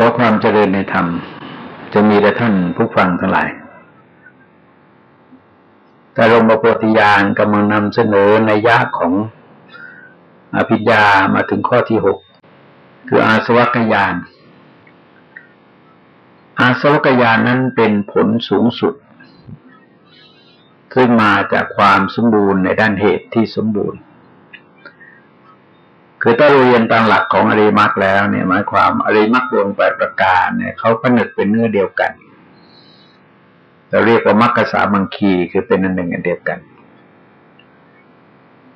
ขอความเจริญในธรรม จะมีแต่ท่านผู้ฟังทั้งหลาย แต่ลงมาโพธิญาณกำลังนำเสนอในยะของอภิญญามาถึงข้อที่หกคืออาสวัคยาน อาสวัคยานนั้นเป็นผลสูงสุด ขึ้นมาจากความสมบูรณ์ในด้านเหตุที่สมบูรณ์ คือถ้าเราเรียนตามหลักของอริมักแล้วเนี่ยหมายความอริมักรวมแปดประการเนี่ยเขาผนึกเป็นเนื้อเดียวกันเราเรียกว่ามักกสามังคีคือเป็นอันหนึ่งอันเดียวกัน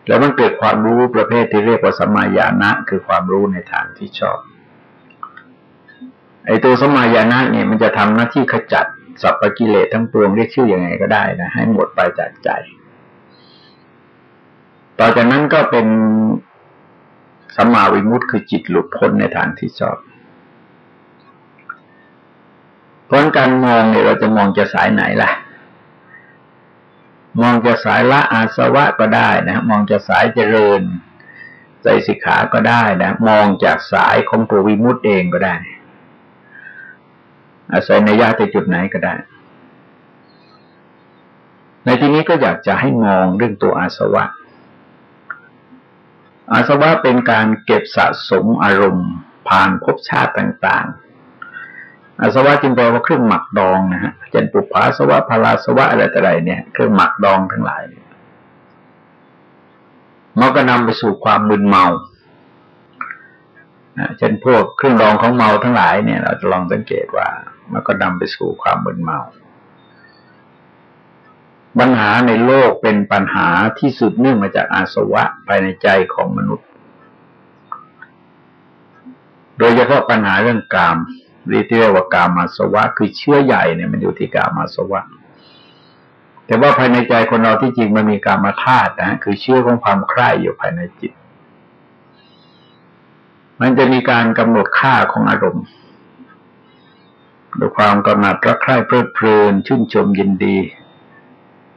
แล้วมันเกิดความรู้ประเภทที่เรียกว่าสมายานะคือความรู้ในทางที่ชอบ ไอ้ตัวสมายานะเนี่ยมันจะทำหน้าที่ขจัดสัพพกิเลสทั้งปวงเรียกชื่ออยังไงก็ได้นะให้หมดไปจากใจ ต่อจากนั้นก็เป็น สัมมาวิมุตติคือจิตหลุดพ้นในทางที่ชอบเพราะการมองเนี่ยเราจะมองจะสายไหนล่ะ มองจะสายละอาสวะก็ได้นะ มองจะสายเจริญใจสิกขาก็ได้นะ มองจากสายของตัววิมุตติเองก็ได้ อาศัยในญาติจุดไหนก็ได้ ในที่นี้ก็อยากจะให้มองเรื่องตัวอาสวะ อาสวะเป็นการเก็บสะสมอารมณ์ ผ่านภพชาติต่างๆ อาสวะจึงแปลว่าเครื่องหมักดองนะฮะเช่นปุพาสวะพลาสวะอะไรแต่ไรเนี่ยเครื่องหมักดองทั้งหลายมันก็นำไปสู่ความมึนเมาเช่นพวกเครื่องดองของเมาทั้งหลายเนี่ย เราจะลองสังเกตว่า มันก็นำไปสู่ความมึนเมา ปัญหาในโลกเป็นปัญหาที่สุดเนื่องมาจากอาสวะภายในใจของมนุษย์ โดยเฉพาะปัญหาเรื่องกามเรียกว่ากามาสวะ คือเชื้อใหญ่เนี่ยมันอยู่ที่กามาสวะ แต่ว่าภายในใจคนเราที่จริงมันมีกามาธาตุนะคือเชื้อของความใคร่อยู่ภายในจิต มันจะมีการกำหนดค่าของอารมณ์โดยความกำหนัดรักใคร่เพลิดเพลินชื่นชมยินดี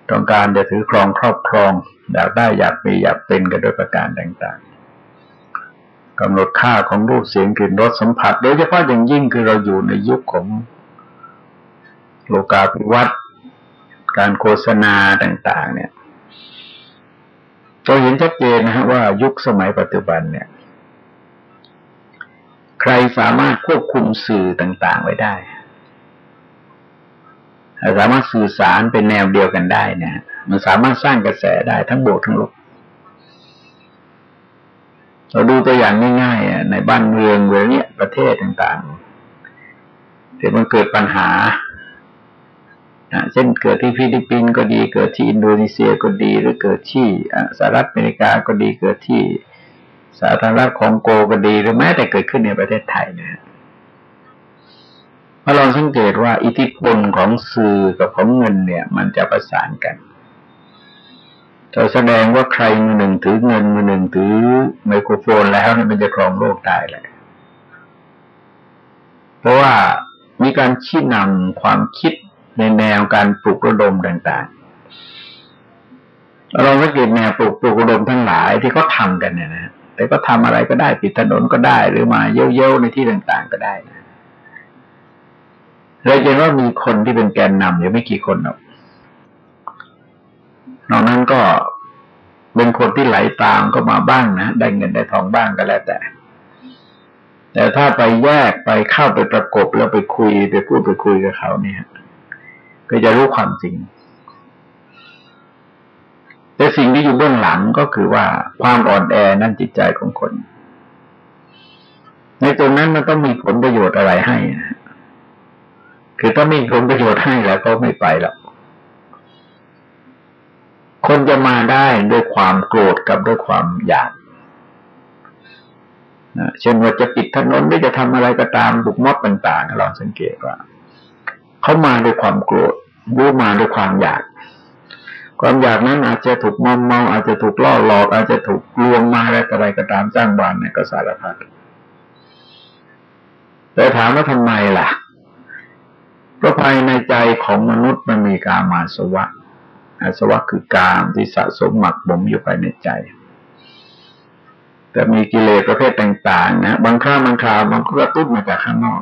ต้องการจะถือครองครอบครอง อยากได้อยากมีอยากเป็นกันด้วยประการต่างๆกำหนดค่าของรูปเสียงกลิ่นรสสัมผัส โดยเฉพาะอย่างยิ่งคือเราอยู่ในยุคของโลกาภิวัตน์การโฆษณาต่าง ๆ เนี่ยเราเห็นชัดเจนนะฮะว่ายุคสมัยปัจจุบันเนี่ย ใครสามารถควบคุมสื่อต่าง ๆ ไว้ได้ สามารถสื่อสารเป็นแนวเดียวกันได้เนี่ยมันสามารถสร้างกระแสได้ทั้งบวกทั้งลบเราดูตัวอย่างง่ายๆในบ้านเมืองเวลานี้ประเทศต่างๆที่มันเกิดปัญหาเช่นเกิดที่ฟิลิปปินส์ก็ดี เกิดที่อินโดนีเซียก็ดี หรือเกิดที่สหรัฐอเมริกาก็ดี เกิดที่สาธารณรัฐของโกก็ดี หรือแม้แต่เกิดขึ้นในประเทศไทยนะพอเราลองสังเกตว่าอิทธิพลของสื่อกับของเงินเนี่ย มันจะประสานกันจะแสดงว่าใครมือหนึ่งถือเงินมือหนึ่งถือไมโครโฟนแล้วเนี่ยมันจะครองโลกได้เลยเพราะว่ามีการชี้นำความคิดในแนวการปลุกระดมต่างๆ เราสังเกตแนวปลุกปลุกระดมทั้งหลายที่เขาทากันเนี่ยนะแต่ก็ทำอะไรก็ได้ปิดถนนก็ได้หรือมาเย้ยๆในที่ต่างๆก็ได้นะ เราจะว่ามีคนที่เป็นแกนนำอยู่ไม่กี่คนหรอกนอกนั้นก็เป็นคนที่ไหลตามก็มาบ้างนะ ได้เงินได้ทองบ้างก็แล้วแต่ แต่ถ้าไปแยกไปเข้าไปประกบแล้วไปคุยไปพูดไปคุยกับเขาเนี่ย ก็จะรู้ความจริง แต่สิ่งที่อยู่เบื้องหลังก็คือว่าความอ่อนแอนั่นจิตใจของคน ในตรงนั้นมันต้องมีผลประโยชน์อะไรให้นะ คือถ้ามีผลประโยชน์ให้แล้วก็ไม่ไปหรอกคนจะมาได้ด้วยความโกรธกับด้วยความอยากนะเช่นว่าจะปิดถนนหรือจะทำอะไรก็ตามบุกมอบต่างๆเราสังเกตว่าเขามาด้วยความโกรธรู้มาด้วยความอยาก ความอยากนั้นอาจจะถูกมอมเมา อาจจะถูกล่อหลอก อาจจะถูกลวงมาอะไรอะไรก็ตามจ้างบานเนี่ยก็สารพัดแต่ถามว่าทำไมล่ะเราะภายในใจของมนุษย์มันมีกามาสวะ อาสวะคือกามที่สะสมหมักบ่มอยู่ภายในใจ แต่มีกิเลสประเภทต่างๆนะ บางครั้งบางคราวมันก็กระตุ้นมาจากข้างนอก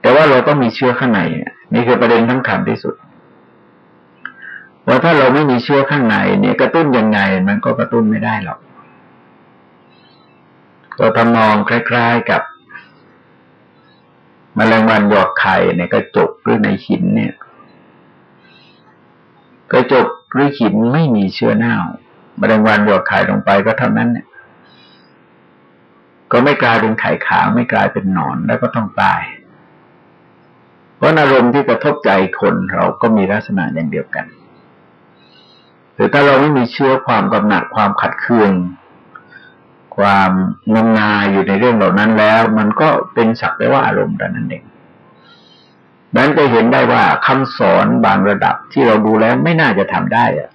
แต่ว่าเราต้องมีเชื้อข้างในนี่คือประเด็นสำคัญที่สุด ว่าถ้าเราไม่มีเชื้อข้างในเนี่ยกระตุ้นยังไง มันก็กระตุ้นไม่ได้หรอก ก็ทำนองคล้าย ๆกับ มแมลงวันหยอกไข่ในกระจกหรือในหินเนี่ย กระจกหรือหินไม่มีเชื้อเน่ามแมลงวันหยอกไข่ลงไปก็เท่านั้นเนี่ย ก็ไม่กลายเป็นไข่ขาวไม่กลายเป็นหนอนแล้วก็ต้องตาย เพราะอารมณ์ที่กระทบใจคนเราก็มีลักษณะอย่างเดียวกันแต่ถ้าเราไม่มีเชื้อความกำหนัดความขัดเคือง ความงมงายอยู่ในเรื่องเหล่านั้นแล้ว มันก็เป็นสักแต่ว่าอารมณ์แต่นั้นเองนั้นจะเห็นได้ว่าคำสอนบางระดับที่เราดูแล้วไม่น่าจะทำได้อะ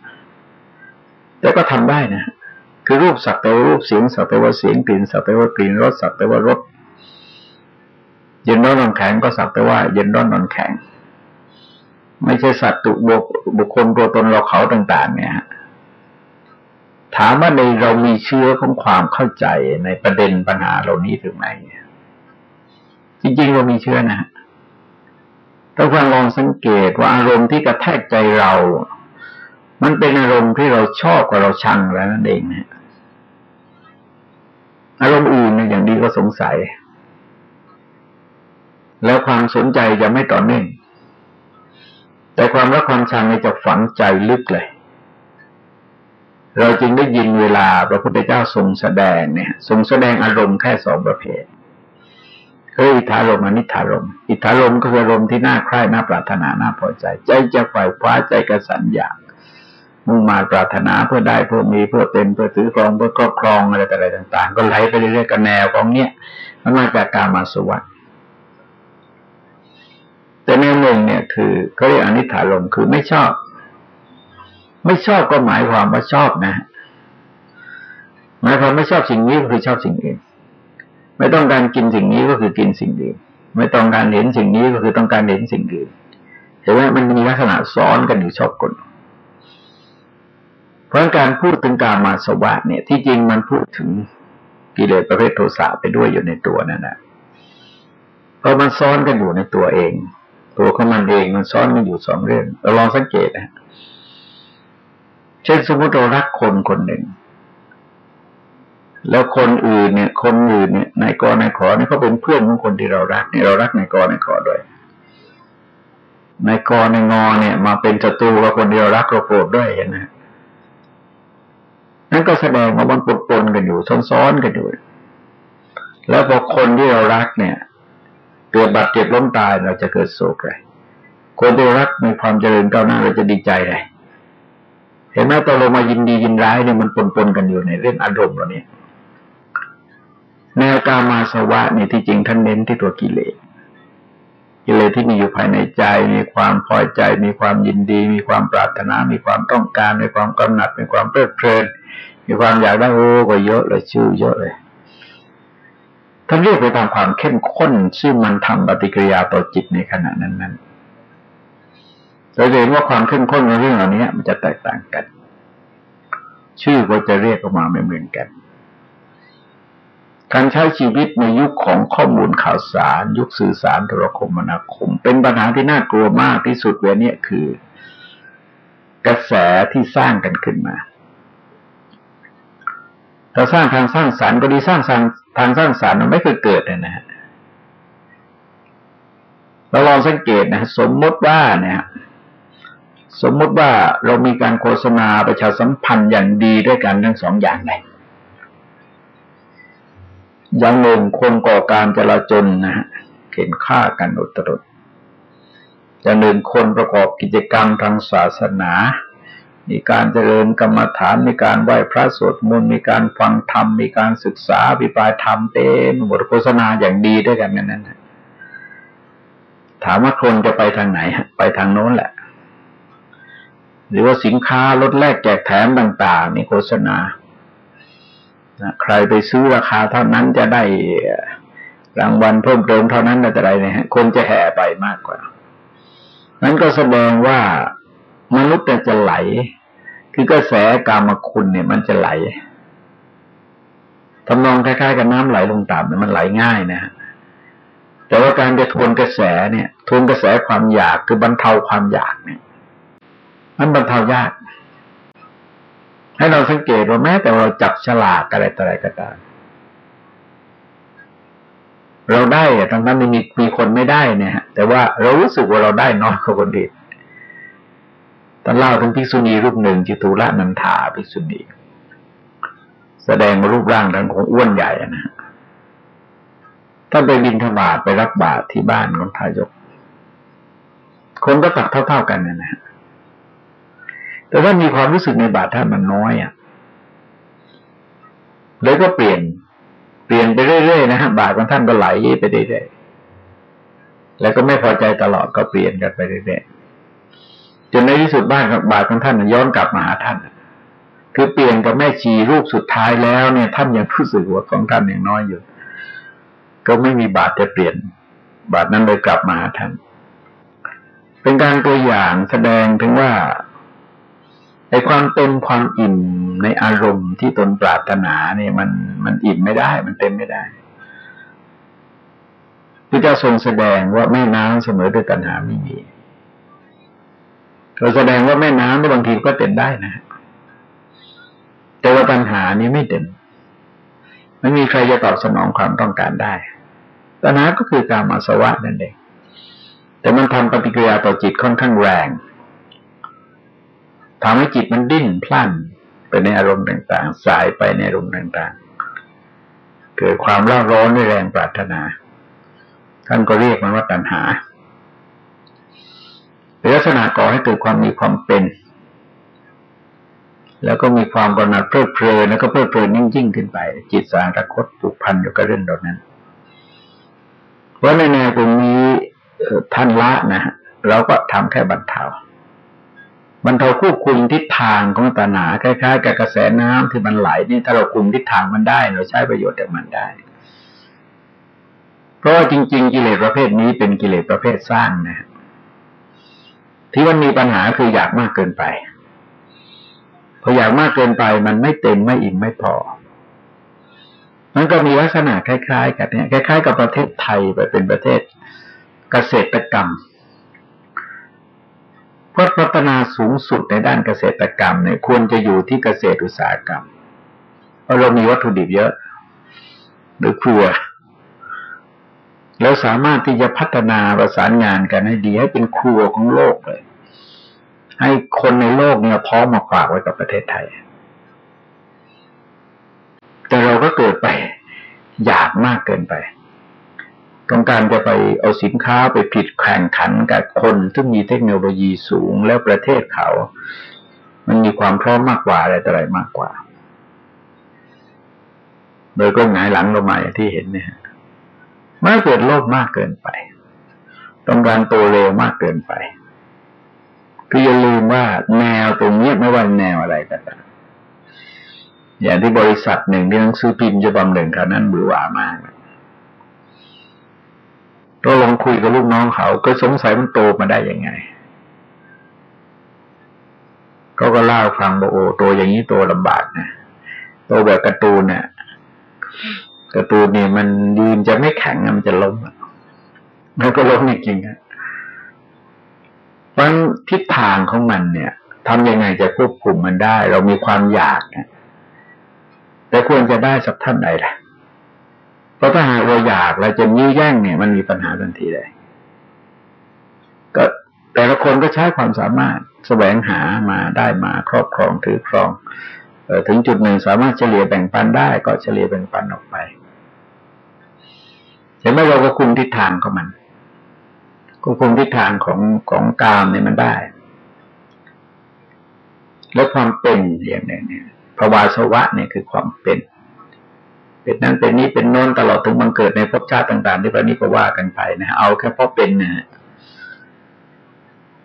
แต่ก็ทำได้นะ คือรูปสักแต่ว่ารูปเสียงสักแต่ว่าเสียงกลิ่นสักแต่ว่ากลิ่นรสสักแต่ว่ารสเย็นร้อนนอนแข็งก็สักแต่ว่าเย็นร้อนนอนแข็ง ไม่ใช่สัตว์ตุบุบุคคลตัวตนเราเขาต่าง ๆ เนี่ยฮะ ถามว่าในเรามีเชื้อของความเข้าใจในประเด็นปัญหาเหล่านี้ถึงไหนจริงๆเรามีเชื้อนะถ้าฟังลองสังเกตว่าอารมณ์ที่กระแทกใจเรา มันเป็นอารมณ์ที่เราชอบกับเราชังแล้วนั่นเองนะอารมณ์อื่นอย่างดีก็สงสัย แล้วความสนใจจะไม่ต่อเนื่องแต่ความรักความชังจะฝังใจลึกเลย เราจึงได้ยินเวลาพระพุทธเจ้าทรงแสดงเนี่ย ทรงแสดงอารมณ์แค่สองประเภทคืออิทธารมอนิธารมอิทธารมก็คืออารมณ์ที่น่าใคร่น่าปรารถนาน่าพอใจ ใจจะฝ่ายคว้าใจกระสันอยากมุ่งมาปรารถนาเพื่อได้เพื่อมีเพื่อเป็นเพื่อถือครองเพื่อครอบครองอะไรต่าง ๆ ก็ไหลไปเรื่อยๆกับแนวของเนี้ยมันมาจากการมาสวัสดิ์แต่แนวหนึ่งเนี่ยคือเขาเรียกอนิถารมคือไม่ชอบ ไม่ชอบก็หมายความว่าชอบนะ หมายความไม่ชอบสิ่งนี้ก็คือชอบสิ่งอื่น ไม่ต้องการกินสิ่งนี้ก็คือกินสิ่งอื่น ไม่ต้องการเห็นสิ่งนี้ก็คือต้องการเห็นสิ่งอื่นเห็นไหมมันมีลักษณะซ้อนกันอยู่ชอบกลเพราะการพูดถึงการมาสวะเนี่ย ที่จริงมันพูดถึงกิเลสประเภทโทสะไปด้วยอยู่ในตัวนั่นแหละเพราะมันซ้อนกันอยู่ในตัวเอง ตัวของมันเองมันซ้อนกันอยู่สองเรื่องเราลองสังเกตนะ เช่นสมมติเรารักคนคนหนึ่ง แล้วคนอื่นเนี่ย คนอื่นเนี่ยนายกนายขอเนี่ยเขาเป็นเพื่อนของคนที่เรารักเนี่ยเรารักนายกนายขอด้วยนายกนายงอเนี่ย มาเป็นศัตรูกับคนที่เรารักเราโกรธด้วยเห็นไหมนั่นก็แสดงว่ามันปนปนกันอยู่ซ้อนๆกันอยู่ แล้วพอคนที่เรารักเนี่ยเกิดบาดเจ็บล้มตายเราจะเกิดโศกเลยคนที่รักมีความเจริญก้าวหน้าเราจะดีใจเลย ห็นไหมตอนลงมายินดียินร้ายเนี่ยมันปนปนกันอยู่ในเรื่องอารมณ์เราเนี่ยแนวกามาสวะเนี่ยที่จริงท่านเน้นที่ตัวกิเลสกิเลสที่มีอยู่ภายในใจ มีความพอใจ มีความยินดี มีความปรารถนา มีความต้องการ มีความกำหนัด มีความเพลิดเพลิน มีความอยากได้โอ้ก็เยอะเลยชื่อเยอะเลยท่านเรียกไปตามความเข้มข้นซึ่งมันทำปฏิกิริยาต่อจิตในขณะนั้นนั้น เราจะเห็นว่าความเข้มข้นในเรื่องเหล่านี้มันจะแตกต่างกัน ชื่อก็จะเรียกออกมาไม่เหมือนกัน การใช้ชีวิตในยุคของข้อมูลข่าวสาร ยุคสื่อสารโทรคมนาคม เป็นปัญหาที่น่ากลัวมากที่สุดเวลานี้คือกระแสที่สร้างกันขึ้นมาเราสร้างทางสร้างสารรค์ก็ดีสร้างทางทางสร้างสารรค์มันไม่เคยเกิดนะฮะเราลองสังเกตนะสมมติว่าเนี่ย สมมติว่าเรามีการโฆษณาประชาสัมพันธ์อย่างดีด้วยกันทั้งสองอย่างเลยอย่างหนึ่งคนก่อการจลาจลนะฮะเข็นฆ่ากันอุตรุดอย่างหนึ่งคนประกอบกิจกรรมทางศาสนา มีการเจริญกรรมฐาน มีการไหว้พระสวดมนต์มีการฟังธรรม มีการศึกษาวิปายธรรมเต็มบทโฆษณาอย่างดีด้วยกันนั้นนะถามว่าคนจะไปทางไหน ไปทางโน้นแหละ หรือว่าสินค้าลดแลกแจกแถมต่าง ๆ นี่โฆษณาใครไปซื้อราคาเท่านั้นจะได้รางวัลเพิ่มเติมเท่านั้นอะไรเนี่ยคนจะแห่ไปมากกว่า นั้นก็แสดงว่ามนุษย์จะไหล คือกระแสกามคุณเนี่ย มันจะไหลทำนองคล้ายๆกับน้ำไหลลงต่ำเนี่ยมันไหลง่ายนะฮะแต่ว่าการจะทวนกระแสเนี่ย ทวนกระแสความอยากคือบรรเทาความอยากเนี่ย มันบรรเทายาก ให้เราสังเกตว่าแม้แต่เราจับฉลากอะไรต่ออะไรก็ตามเราได้อะทั้งนั้นมีมีคนไม่ได้เนี่ยฮะแต่ว่าเรารู้สึกว่าเราได้น้อยกว่าคนอื่นตอนเล่าถึงภิกษุณีรูปหนึ่งจิตุระนันทาภิกษุณีแสดงรูปร่างทั้งของอ้วนใหญ่นะฮะท่านไปบินธบาตไปรับบาตรที่บ้านของทายก คนก็ตักเท่าๆกันนะฮะ แต่ว่ามีความรู้สึกในบาตรท่านมันน้อยอะเลยก็เปลี่ยน เปลี่ยนไปเรื่อยๆนะฮะบาตรของท่านก็ไหลไปเรื่อยๆแล้วก็ไม่พอใจตลอดก็เปลี่ยนกันไปเรื่อยๆจนในที่สุดบ้านบาตรของท่านย้อนกลับมาหาท่านคือเปลี่ยนกับแม่ชีรูปสุดท้ายแล้วเนี่ย ท่านยังรู้สึกว่าของท่านย่างน้อยอยู่ ก็ไม่มีบาตรจะเปลี่ยน บาตรนั้นเลยกลับมาหาท่านเป็นการตัวอย่างแสดงถึงว่า ไอ้ความเต็มความอิ่มในอารมณ์ที่ตนปรารถนาเนี่ยมันมันอิ่มไม่ได้ มันเต็มไม่ได้พระเจ้าทรงแสดงว่าแม่น้ำเสมอด้วยตัณหาไม่มีเราแสดงว่าแม่น้ำบางทีก็เต็มได้นะ แต่ว่าปัญหานี้ไม่เต็ม ไม่มีใครจะตอบสนองความต้องการได้ตัณหาก็คือการมาสวะนั่นเองแต่มันทำปฏิกิริยาต่อจิตค่อนข้างแรง ทำให้จิตมันดิ้นพลันไปในอารมณ์ต่างๆ สายไปในอารมณ์ต่างๆ เกิดความร้อนร้อนในแรงปรารถนา ท่านก็เรียกมันว่าตัณหาเป็นลักษณะก่อให้เกิดความมีความเป็น แล้วก็มีความกำหนัดเพลิดเพลินแล้วก็เพลิดเพลินยิ่งยิ่งขึ้นไป จิตสาระคดผูกพันอยู่กับเรื่องเหล่านั้นเพราะในแนวตรงนี้ท่านละนะเราก็ทำแค่บรรเทา มันเราควบคุมทิศทางของตัณหาคล้ายๆ กับกระแสน้ำที่มันไหลนี่ถ้าเราคุมทิศทางมันได้ เราใช้ประโยชน์จากมันได้ เพราะจริง ๆ กิเลสประเภทนี้เป็นกิเลสประเภทสร้างนะที่มันมีปัญหาคืออยากมากเกินไปพออยากมากเกินไปมันไม่เต็มไม่อิ่มไม่พอมันก็มีลักษณะคล้าย ๆ กับเนี่ยคล้าย ๆ กับประเทศไทยไปเป็นประเทศเกษตรกรรม พราะพัฒนาสูงสุดในด้านเกษตรกรรมเนี่ยควรจะอยู่ที่เกษตรอุตสาหกรรม เพราะเรามีวัตถุดิบเยอะ หรือครัว แล้วสามารถที่จะพัฒนาประสานงานกันให้ดีให้เป็นครัวของโลกเลย ให้คนในโลกเนี่ยพร้อมมาฝากไว้กับประเทศไทย แต่เราก็เกิดไปอยากมากเกินไป ต้องการจะไปเอาสินค้าไปผิดแข่งขันกับคนที่มีเทคโนโลยีสูงแล้วประเทศเขา มันมีความพร้อมมากกว่าอะไรต่ออะไรมากกว่า โดยก็หงายหลังลงมาอย่างที่เห็นเนี่ยไม่เกิดโลภมากเกินไป ต้องการโตเร็วมากเกินไปคืออย่าลืมว่าแนวตรงนี้ไม่ว่าแนวอะไรก็ตามอย่างที่บริษัทหนึ่งที่หนังสือพิมพ์จะบำหนึ่งคราวนั้นบือหวามากนะ ก็ลองคุยกับลูกน้องเขา ก็สงสัยมันโตมาได้ยังไงก็ก็เล่าฟังบอกโอ้โตอย่างนี้โตลำบากนะโตแบบการ์ตูนเนี่ยการ์ตูนเนี่ยมันยืนจะไม่แข็งมันจะล้มแล้วก็ล้มจริงๆนะเพราะทิศทางของมันเนี่ยทำยังไงจะควบคุมมันได้ เรามีความอยากนะแต่ควรจะได้สักท่านใดล่ะ เพราะถ้าหากเราอยากเราจะยื้อแย่งเนี่ย มันมีปัญหาทันทีเลยก็แต่ละคนก็ใช้ความสามารถแสวงหามาได้มาครอบครองถือครองออถึงจุดหนึ่งสามารถเฉลี่ยแบ่งปันได้ก็เฉลี่ยแบ่งปันออกไปเห็นไหมเราก็คุมทิศทางของมันก็คุมทิศทางของของกามเนี่ยมันได้ แล้วความเป็นอย่างนี้เนี่ยภาวะสวะเนี่ยคือความเป็น เป็นนั้นเป็นนี้เป็นโน้นตลอดถึงมันเกิดในภพชาติต่างๆที่พระนิพพากันไปนะเอาแค่เพราะเป็นนะ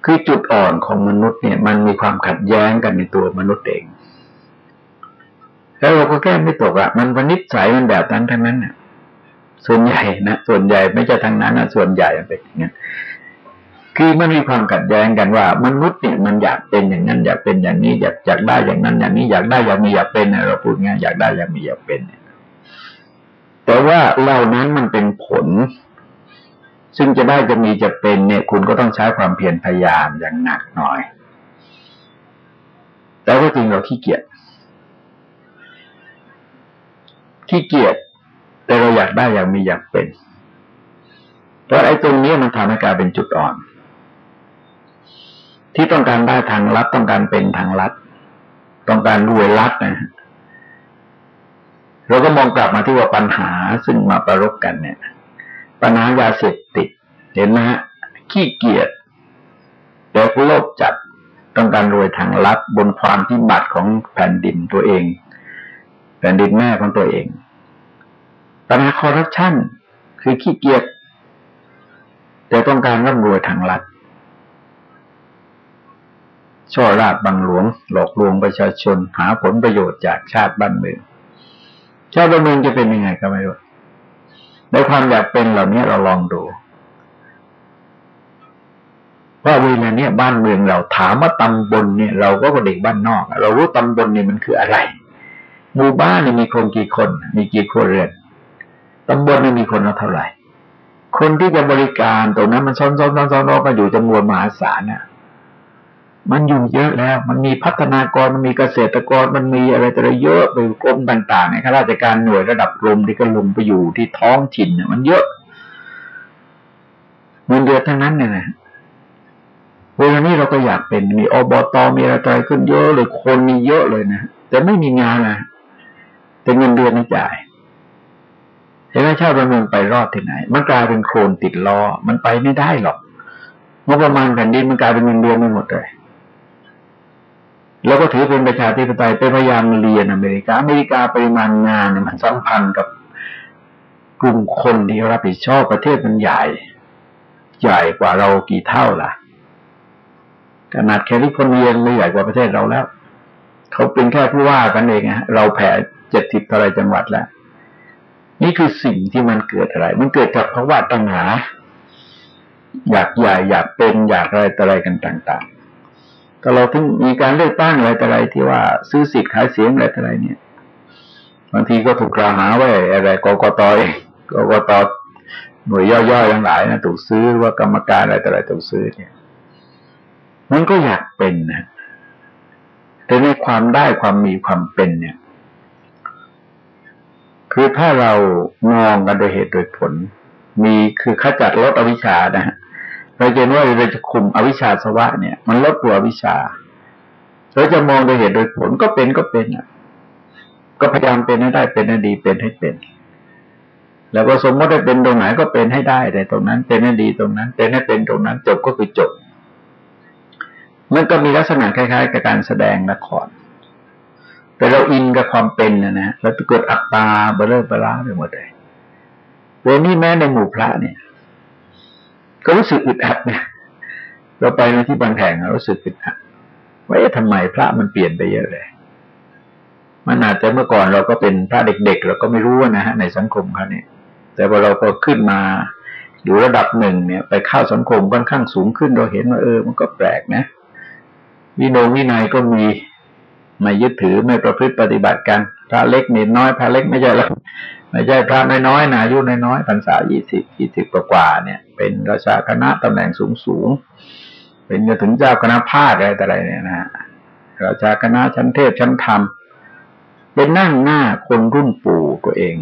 คือจุดอ่อนของมนุษย์เนี่ย มันมีความขัดแย้งกันในตัวมนุษย์เอง แล้วเราก็แก้ไม่ตกอะมันวนิสัยมันแบบนั้นทั้งนั้นน่ะส่วนใหญ่นะส่วนใหญ่ไม่ใช่ทั้งนั้นนะส่วนใหญ่เป็นอย่างนี้คือมันมีความขัดแย้งกันว่ามนุษย์เนี่ยมันอยากเป็นอย่างนั้น อยากเป็นอย่างนี้ อยากอยากได้อย่างนั้น อย่างนี้อยากได้อย่างมีอยากเป็นเราพูดง่ายอยากได้อย่างมีอยากเป็นเนี่ย แต่ว่าเหล่านั้นมันเป็นผล ซึ่งจะได้จะมีจะเป็นเนี่ย คุณก็ต้องใช้ความเพียรพยายามอย่างหนักหน่อย แต่ว่าจริงเราขี้เกียจขี้เกียจแต่เราอยากได้อยากมีอยากเป็น เพราะไอ้ตรงนี้มันทำให้กลายเป็นจุดอ่อน ที่ต้องการได้ทางลัดต้องการเป็นทางลัด ต้องการรวยลัดนะ เราก็มองกลับมาที่ว่าปัญหาซึ่งมาประรบกันเนี่ย ปัญหายาเสพติด เห็นไหมฮะขี้เกียจแต่โลภจัดต้องการรวยทางลัดบนความที่บัตรของแผ่นดินตัวเอง แผ่นดินแม่ของตัวเอง ปัญหาคอร์รัปชันคือขี้เกียจแต่ต้องการร่ำรวยทางลัดช่อราดบังหลวง หลอกลวงประชาชนหาผลประโยชน์จากชาติบ้านเมือง ชาติบ้านเมืองจะเป็นยังไงก็ไม่รู้ในความอยากเป็นเหล่านี้เราลองดู ว่าเวลาเนี้ยบ้านเมืองเราถามว่าตำบลเนี่ย เราก็เป็นเด็กบ้านนอก เรารู้ตำบลเนี่ยมันคืออะไร หมู่บ้านเนี่ยมีคนกี่คน มีกี่ครัวเรือนตำบลนี่มีคนเท่าไหร่ คนที่จะบริการตรงนั้นมันซ้อนๆๆๆกันอยู่จำนวนมหาศาลน่ะ มันอยู่เยอะแล้ว มันมีพัฒนากร มันมีเกษตรกร มันมีอะไรต่ละเยอะไปกรมต่างๆเนี่ยข้าราชการหน่วยระดับกรมที่ก็ลงไปอยู่ที่ท้องถิ่นเนี่ยมันเยอะเงินเดือนทั้งนั้นเนี่ยนะเวลานี้เราก็อยากเป็นมีอบตมีอะไรขึ้นเยอะเลยคนมีเยอะเลยนะแต่ไม่มีงานนะแต่เงินเดือนไม่จ่ายเห็นไหมชาติบ้านเมืองไปรอดที่ไหน มันกลายเป็นโคลนติดล้อ มันไปไม่ได้หรอกงบประมาณแผ่นดินมันกลายเป็นเงินเดือนไปหมดเลย แล้วก็ถือเป็นประชาธิปไตยไปพยายามเรียนอเมริกา อเมริกาปริมาณงานเนี่ยมันสัมพันธ์กับกลุ่มคนที่รับผิดชอบประเทศมันใหญ่ ใหญ่กว่าเรากี่เท่าล่ะขนาดแคลิฟอร์เนียไม่ใหญ่กว่าประเทศเราแล้ว เขาเป็นแค่ผู้ว่ากันเองฮะเราแผ่เจ็ดสิบเท่าไรจังหวัดแล้ว นี่คือสิ่งที่มันเกิดอะไร มันเกิดจากภาวะตัณหา อยากใหญ่อยากเป็นอยากอะไรอะไรกันต่าง ก็เราถึงมีการเลือกตั้งอะไรแต่ไรที่ว่าซื้อสิทธิ์ขายเสียงอะไรแต่ไรเนี่ยบางทีก็ถูกกล่าวหาว่าอะไรกกตเองกกตหน่วยย่อยๆทั้งหลายนะถูกซื้อว่ากรรมการอะไรแต่ไรถูกซื้อเนี่ย มันก็อยากเป็นนะแต่ในความได้ความมีความเป็นเนี่ย คือถ้าเรามองกันโดยเหตุโดยผล มีคือขจัดลดอวิชชานะฮะ เราเห็นว่าเราจะคุมอวิชชาสวะเนี่ย มันลดตัวอวิชชาเราจะมองโดยเหตุโดยผลก็เป็นก็เป็นอะ ก็พยายามเป็นให้ได้เป็นให้ดีเป็นให้เป็น แล้วก็สมมติได้เป็นตรงไหนก็เป็นให้ได้แต่ตรงนั้นเป็นให้ดีตรงนั้น เป็นให้เป็นตรงนั้น จบก็คือจบ มันก็มีลักษณะคล้ายๆ กับการแสดงละครแต่เราอินกับความเป็นนะนะแล้วเกิดอัตตาเบลอเบลาไปหมดเลยเวนี้แม้ในหมู่พระเนี่ย ก็รู้สึกอึดอัดเนี่ยเราไปในที่บางแห่งรู้สึกอึดอัดว่าทำไมพระมันเปลี่ยนไปเยอะเลย มันอาจจะเมื่อก่อนเราก็เป็นพระเด็กๆเราก็ไม่รู้นะฮะในสังคมเขาเนี่ย แต่พอเราก็ขึ้นมาอยู่ระดับหนึ่งเนี่ย ไปเข้าสังคมค่อนข้างสูงขึ้นเราเห็นว่าเออ มันก็แปลกนะวิโนวินัยก็มีไม่ยึดถือไม่ประพฤติปฏิบัติกัน พระเล็กนิดน้อยพระเล็กไม่ใช่แล้วไม่ใช่พระน้อยๆนะอายุน้อยๆพรรษายี่สิบยี่สิบกว่าเนี่ย เป็นราชาคณะตำแหน่งสูงสูงเป็นจะถึงเจ้าคณะภาคอะไรแต่อะไรเนี่ยนะราชาคณะชั้นเทพชั้นธรรมเป็นนั่งหน้าคนรุ่นปู่ตัวเอง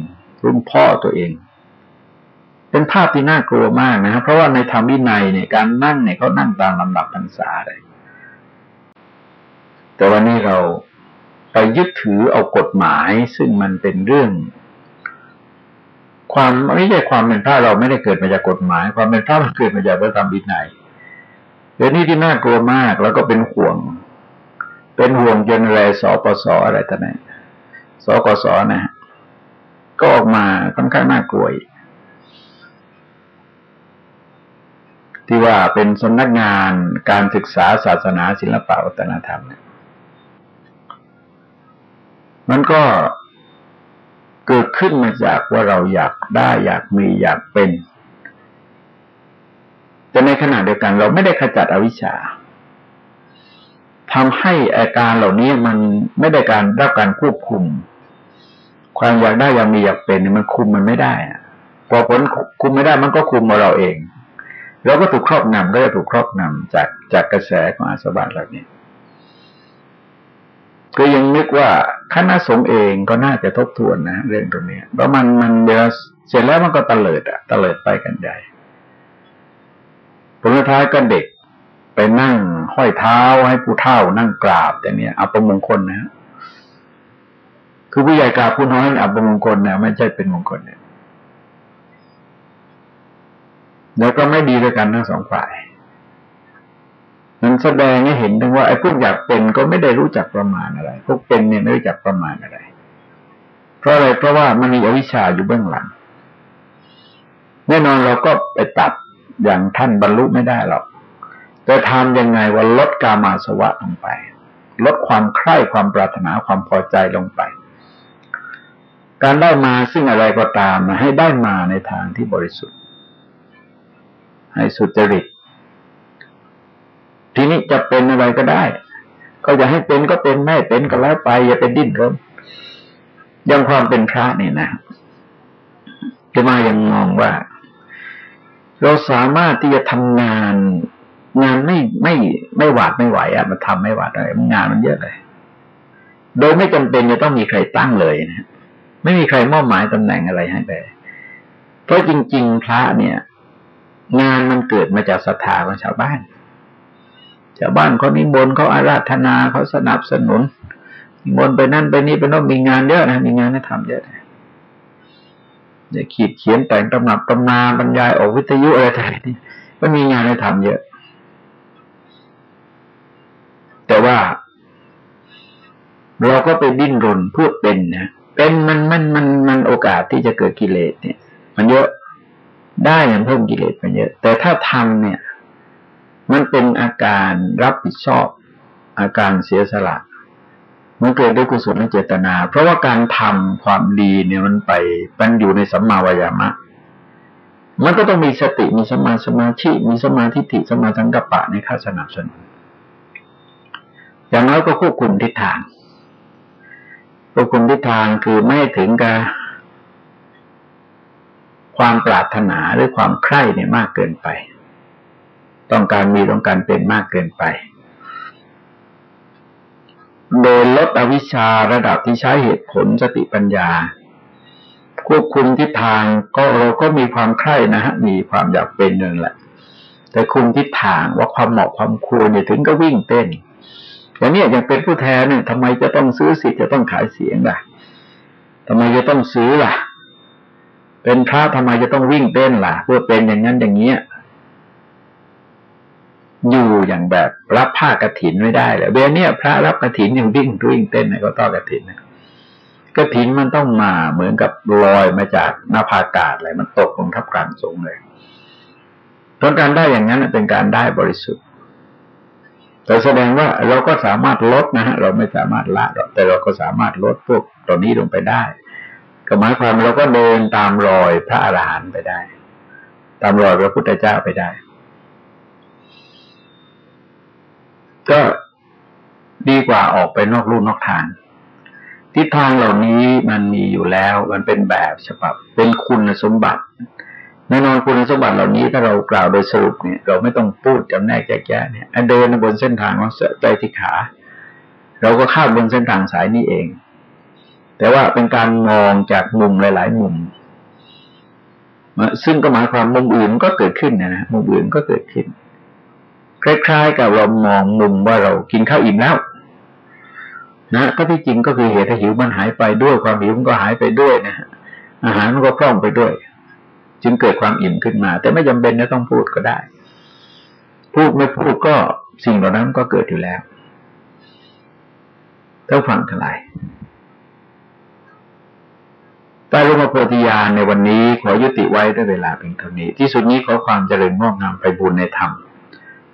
รุ่นพ่อตัวเอง เป็นภาพที่น่ากลัวมากนะเพราะว่าในธรรมวินัยเนี่ยการนั่งเนี่ยเขานั่งตามลำดับพรรษาเลยแต่วันนี้เรา ไปยึดถือเอากฎหมายซึ่งมันเป็นเรื่อง ความไม่ใช่ความเป็นพระเราไม่ได้เกิดมาจากกฎหมาย ความเป็นพระมันเกิดมาจากพระธรรมวินัยเดี๋ยวนี้ที่น่ากลัวมากแล้วก็เป็นห่วง เป็นห่วงจนอะไรสปสอะไรต่างๆสกสนะก็ออกมาค่อนข้างน่ากลัวที่ว่าเป็นสำนักงานการศึกษาศาสนาศิลปะวัฒนธรรมเนี่ย มันก็เกิดขึ้นมาจากว่าเราอยากได้อยากมีอยากเป็น แต่ในขณะเดียวกันเราไม่ได้ขจัดอวิชชาทำให้อาการเหล่านี้มันไม่ได้การรับการควบคุม ความอยากได้อยากมีอยากเป็นมันคุมมันไม่ได้พอผลคุมไม่ได้มันก็คุมมาเราเองเราก็ถูกครอบงำก็จะถูกครอบงำจากจากกระแสของอาสวะเหล่านี้ ก็ยังนึกว่าคณะสงฆ์เองก็น่าจะทบทวนนะเรื่องตรงนี้เพราะมันมันเดี๋ยวเสร็จแล้วมันก็ตะเลิดอะตะเลิดไปกันใหญ่ผลท้ายก็เด็กไปนั่งห้อยเท้าให้ผู้เฒ่านั่งกราบ แต่เนี้ยอัปมงคลนะคือผู้ใหญ่กราบผู้น้อยอัปมงคลนะไม่ใช่เป็นมงคลเนี่ยแล้วก็ไม่ดีด้วยกันทั้งสองฝ่าย มันแสดงให้เห็นถึงว่าไอ้พวกอยากเป็นก็ไม่ได้รู้จักประมาณอะไร พวกเป็นเนี่ยไม่รู้จักประมาณอะไร เพราะอะไรเพราะว่ามันมีอวิชชาอยู่เบื้องหลัง แน่นอนเราก็ไปตัดอย่างท่านบรรลุไม่ได้หรอกแต่ทำยังไงว่าลดกามาสวะลงไป ลดความใคร่ความปรารถนาความพอใจลงไป การได้มาซึ่งอะไรก็ตามนะให้ได้มาในทางที่บริสุทธิ์ ให้สุจริต ทีนี้จะเป็นอะไรก็ได้ ก็จะให้เป็นก็เป็นไม่เป็นก็แล้วไปอย่าเป็นดิ้นรนยังความเป็นพระเนี่ยนะจะมายังมองว่า เราสามารถที่จะทำงานงานไม่ไม่ไม่หวาดไม่ไหวอะมันทำไม่หวาดอะไรงานมันเยอะเลย โดยไม่จำเป็นจะต้องมีใครตั้งเลยนะไม่มีใครมอบหมายตำแหน่งอะไรให้ไปเพราะจริง ๆ พระเนี่ย งานมันเกิดมาจากศรัทธาของชาวบ้าน ชาวบ้านเขานิมนต์เขาอาราธนาเขาสนับสนุนนิมนต์ไปนั่นไปนี่เป็นต้องมีงานเยอะนะมีงานให้ทำเยอะนะจะขีดเขียนแต่งตำหนักตำนาบรรยายออกวิทยุอะไรต่างๆนี่ก็มีงานให้ทำเยอะ แต่ว่า เราก็ไปดิ้นรนเพื่อเป็นนะเป็นมันมันมันมันโอกาสที่จะเกิดกิเลสเนี่ย มันเยอะได้ยังเพิ่มกิเลสมันเยอะ แต่ถ้าทำเนี่ย มันเป็นอาการรับผิดชอบ อาการเสียสละมันเกิดด้วยกุศลเจตนา เพราะว่าการทำความดีเนี่ยมันไปมันอยู่ในสัมมาวายามะ มันก็ต้องมีสติมีสมาสมาธิมีสมาธิฐิสมาสังกัปปะในข้าสนับสนุนอย่างน้อยก็ควบคุมทิศทางควบคุมทิศทางคือไม่ถึงกับความปรารถนาหรือความใคร่เนี่ยมากเกินไป ต้องการมีต้องการเป็นมากเกินไป โดยลดอวิชชาระดับที่ใช้เหตุผลสติปัญญา ควบคุมทิศทางก็เราก็มีความใคร่นะฮะมีความอยากเป็นนั่นแหละ แต่คุมทิศทางว่าความเหมาะความควรเนี่ยถึงก็วิ่งเต้นอย่างนี้อย่างเป็นผู้แทนเนี่ยทำไมจะต้องซื้อสิทธิ์จะต้องขายเสียงล่ะทำไมจะต้องซื้อล่ะ เป็นพระทำไมจะต้องวิ่งเต้นล่ะ เพื่อเป็นอย่างนั้นอย่างเงี้ย อยู่อย่างแบบรับผ้ากระถินไม่ได้เลยเวลาเนี้ยพระรับกระถินยังวิ่งวิ่งเต้นในก็ต้อกระถินนะกระถินมันต้องมาเหมือนกับลอยมาจากหน้าผากาศอะไรมันตกลงทับกลางทรงเลยเพราะการได้อย่างนั้นเป็นการได้บริสุทธิ์ แต่แสดงว่าเราก็สามารถลดนะฮะเราไม่สามารถละแต่เราก็สามารถลดพวกตัวนี้ลงไปได้ก็หมายความเราก็เดินตามรอยพระอรหันต์ไปได้ ตามรอยพระพุทธเจ้าไปได้ ก็ดีกว่าออกไปนอกลู่นอกทาง ทิศทางเหล่านี้มันมีอยู่แล้ว มันเป็นแบบฉบับ เป็นคุณสมบัติแน่นอนคุณสมบัติเหล่านี้ถ้าเรากล่าวโดยสรุปเนี่ย เราไม่ต้องพูดจำแนกแยกแยะเนี่ยเดินบนเส้นทางของใจที่ขา เราก็ข้ามบนเส้นทางสายนี้เอง แต่ว่าเป็นการมองจากมุมหลาย ๆ มุมซึ่งก็หมายความมุมอื่นก็เกิดขึ้นนะนะมุมอื่นก็เกิดขึ้น คล้ายๆ กับเรามองมุมว่าเรากินข้าวอิ่มแล้วนะก็ที่จริงก็คือเหตุให้หิวมันหายไปด้วยความหิวมันก็หายไปด้วยนะอาหารมันก็พร่องไปด้วย จึงเกิดความอิ่มขึ้นมา แต่ไม่จำเป็นจะต้องพูดก็ได้ พูดไม่พูดก็สิ่งเหล่านั้นก็เกิดอยู่แล้วเท่าฟังทั้งหลายใต้ร่มโพธิญาณในวันนี้ขอยุติไว้ด้วยเวลาเพียงเท่านี้ ที่สุดนี้ขอความเจริญงอกงามไปบุญในธรรม